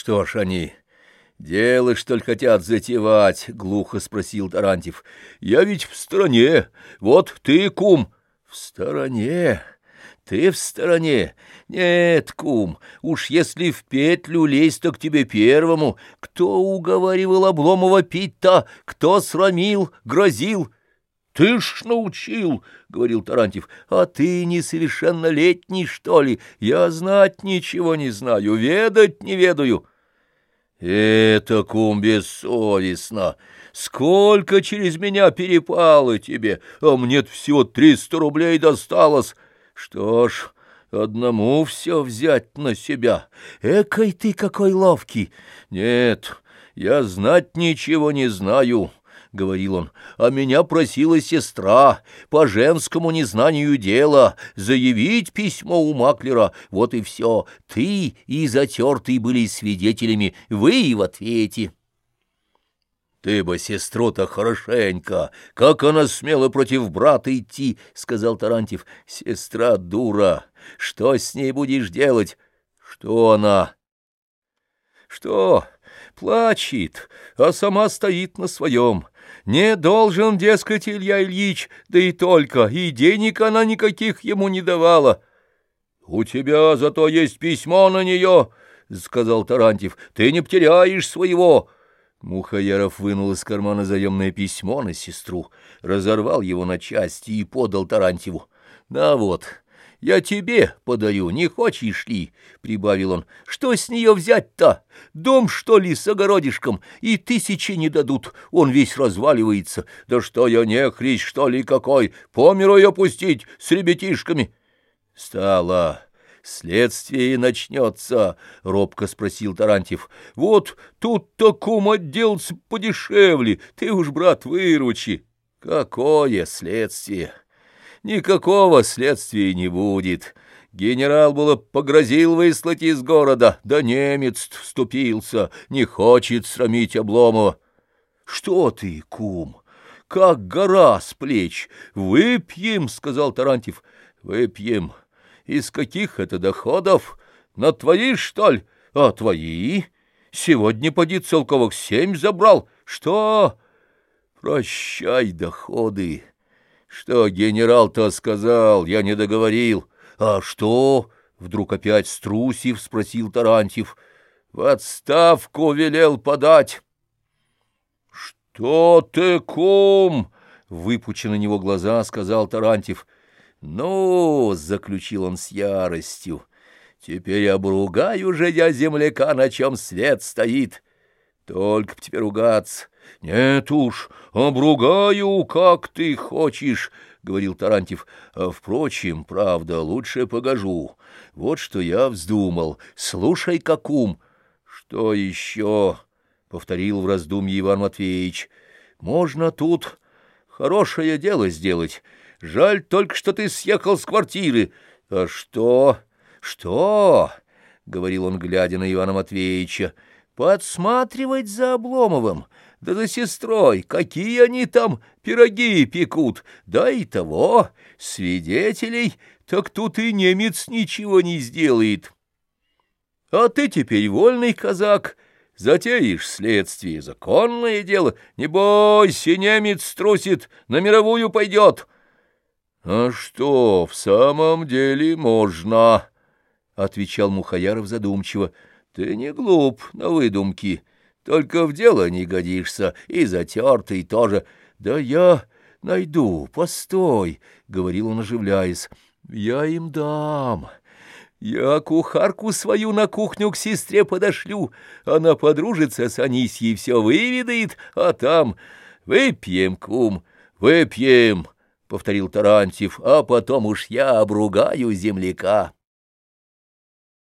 Что ж они, дело, что ли, хотят затевать? — глухо спросил Тарантьев. — Я ведь в стороне. Вот ты, кум, в стороне. Ты в стороне? Нет, кум, уж если в петлю лезть, так тебе первому. Кто уговаривал Обломова пить-то? Кто срамил, грозил? Ты ж научил, — говорил Тарантьев, — а ты несовершеннолетний, что ли? Я знать ничего не знаю, ведать не ведаю. Это, кум, бессовестно. Сколько через меня перепало тебе, а мне всего триста рублей досталось. Что ж, одному все взять на себя. Экой ты какой ловкий. Нет, я знать ничего не знаю, — говорил он, — а меня просила сестра по женскому незнанию дела заявить письмо у маклера. Вот и все. Ты и затертый были свидетелями, вы и в ответе. «Ты бы сестру-то хорошенько! Как она смела против брата идти!» — сказал Тарантьев. «Сестра дура! Что с ней будешь делать? Что она?» «Что? Плачет, а сама стоит на своем. Не должен, дескать, Илья Ильич, да и только, и денег она никаких ему не давала». «У тебя зато есть письмо на нее!» — сказал Тарантьев. «Ты не потеряешь своего!» Мухаяров вынул из кармана заемное письмо на сестру, разорвал его на части и подал Тарантьеву. «На вот, я тебе подаю, не хочешь ли?» — прибавил он. «Что с нее взять-то? Дом, что ли, с огородишком? И тысячи не дадут, он весь разваливается. Да что я не что ли, какой? По миру ее пустить с ребятишками!» «Стало!» следствие начнется, — робко спросил Тарантьев. — Вот тут-то кум отделался подешевле, ты уж, брат, выручи. — Какое следствие? Никакого следствия не будет. Генерал было погрозил выслать из города, да немец вступился, не хочет срамить Обломова. — Что ты, кум? Как гора с плеч! Выпьем, — сказал Тарантьев. — Выпьем. — из каких это доходов? На твои, что ли? А твои? Сегодня, поди, целковых семь забрал. Что? Прощай, доходы. Что генерал-то сказал? Я не договорил. А что? Вдруг опять струсив, спросил Тарантьев. В отставку велел подать. Что ты, кум? Выпучи на него глаза, сказал Тарантьев. «Ну, — заключил он с яростью, — теперь обругаю же я земляка, на чем свет стоит. Только б тебе ругаться. Нет уж, обругаю, как ты хочешь, — говорил Тарантьев. А, впрочем, правда, лучше погожу. Вот что я вздумал. Слушай, как ум. Что еще? — повторил в раздумье Иван Матвеевич. Можно тут хорошее дело сделать». Жаль только, что ты съехал с квартиры. — А что? Что? — говорил он, глядя на Ивана Матвеевича. — Подсматривать за Обломовым, да за сестрой, какие они там пироги пекут, да и того, свидетелей, так тут и немец ничего не сделает. А ты теперь вольный казак, — Затеешь следствие, законное дело. Не бойся, немец струсит, на мировую пойдет. — А что, в самом деле можно? — отвечал Мухаяров задумчиво. — Ты не глуп на выдумки, только в дело не годишься, и затертый тоже. Да я найду, постой, — говорил он, оживляясь. — Я им дам. Я кухарку свою на кухню к сестре подошлю. Она подружится с Анисьей, все выведает, а там... Выпьем, кум, выпьем. — повторил Тарантьев, — а потом уж я обругаю земляка.